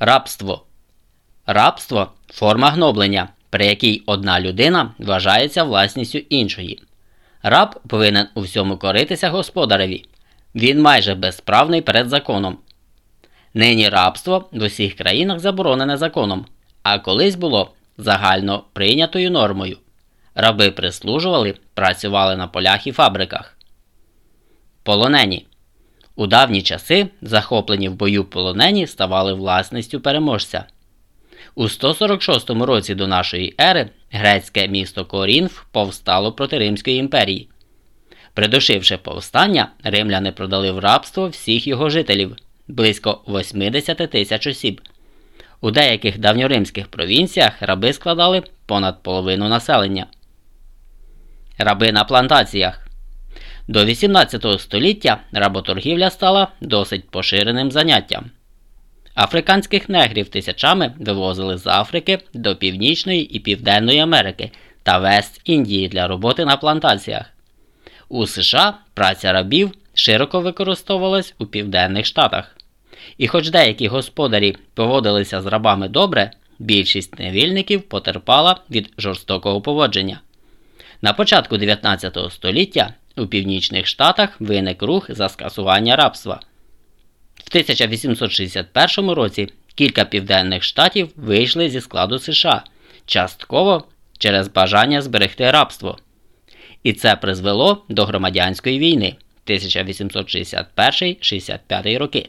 Рабство. Рабство форма гноблення, при якій одна людина вважається власністю іншої. Раб повинен у всьому коритися господареві. Він майже безправний перед законом. Нині рабство в усіх країнах заборонене законом, а колись було загально прийнятою нормою. Раби прислужували, працювали на полях і фабриках. Полонені. У давні часи захоплені в бою полонені ставали власністю переможця. У 146 році до нашої ери грецьке місто Корінф повстало проти Римської імперії. Придушивши повстання, римляни продали в рабство всіх його жителів близько 80 тисяч осіб. У деяких давньоримських провінціях раби складали понад половину населення. Раби на плантаціях. До 18 століття работоргівля стала досить поширеним заняттям. Африканських негрів тисячами вивозили з Африки до Північної і Південної Америки та Вест Індії для роботи на плантаціях. У США праця рабів широко використовувалась у Південних Штатах. І хоч деякі господарі поводилися з рабами добре, більшість невільників потерпала від жорстокого поводження. На початку 19 століття у Північних Штатах виник рух за скасування рабства. В 1861 році кілька південних штатів вийшли зі складу США частково через бажання зберегти рабство. І це призвело до громадянської війни 1861-65 роки.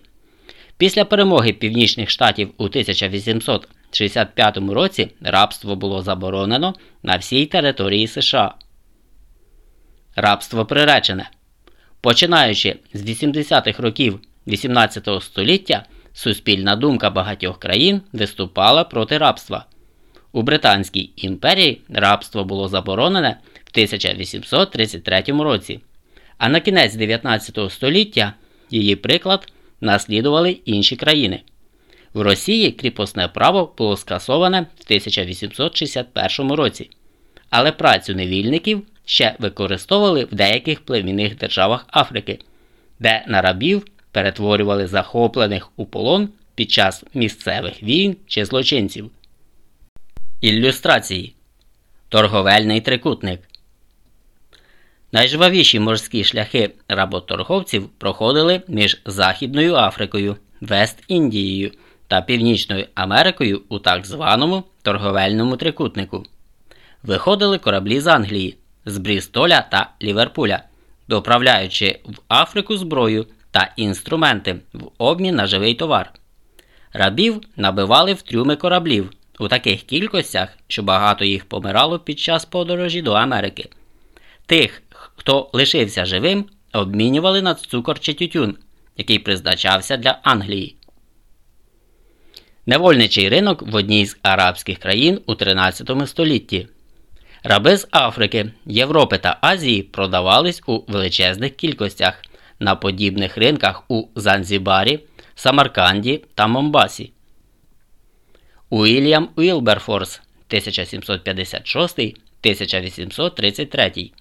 Після перемоги Північних Штатів у 1865 році рабство було заборонено на всій території США. Рабство приречене. Починаючи з 80-х років 18 століття, суспільна думка багатьох країн виступала проти рабства. У Британській імперії рабство було заборонене в 1833 році, а на кінець 19 століття її приклад наслідували інші країни. В Росії кріпосне право було скасоване в 1861 році, але працю невільників ще використовували в деяких племінних державах Африки, де на рабів перетворювали захоплених у полон під час місцевих війн чи злочинців. Ілюстрації Торговельний трикутник Найжвавіші морські шляхи работорговців проходили між Західною Африкою, Вест-Індією та Північною Америкою у так званому торговельному трикутнику. Виходили кораблі з Англії, з Брістоля та Ліверпуля, доправляючи в Африку зброю та інструменти в обмін на живий товар. Рабів набивали в трюми кораблів у таких кількостях, що багато їх помирало під час подорожі до Америки. Тих, хто лишився живим, обмінювали на цукор чи тютюн, який призначався для Англії. Невольничий ринок в одній з арабських країн у 13 столітті. Раби з Африки, Європи та Азії продавались у величезних кількостях на подібних ринках у Занзібарі, Самарканді та Момбасі. Уільям Уілберфорс 1756-1833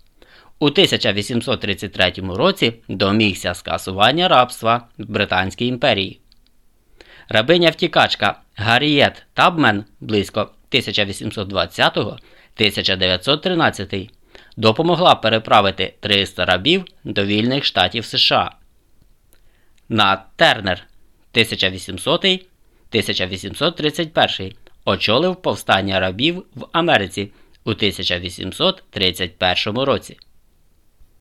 у 1833 році домігся скасування рабства в Британській імперії. Рабиня втікачка Гаррієт Табмен близько 1820-1913 допомогла переправити 300 рабів до вільних штатів США. Нат Тернер 1800-1831 очолив повстання рабів в Америці у 1831 році.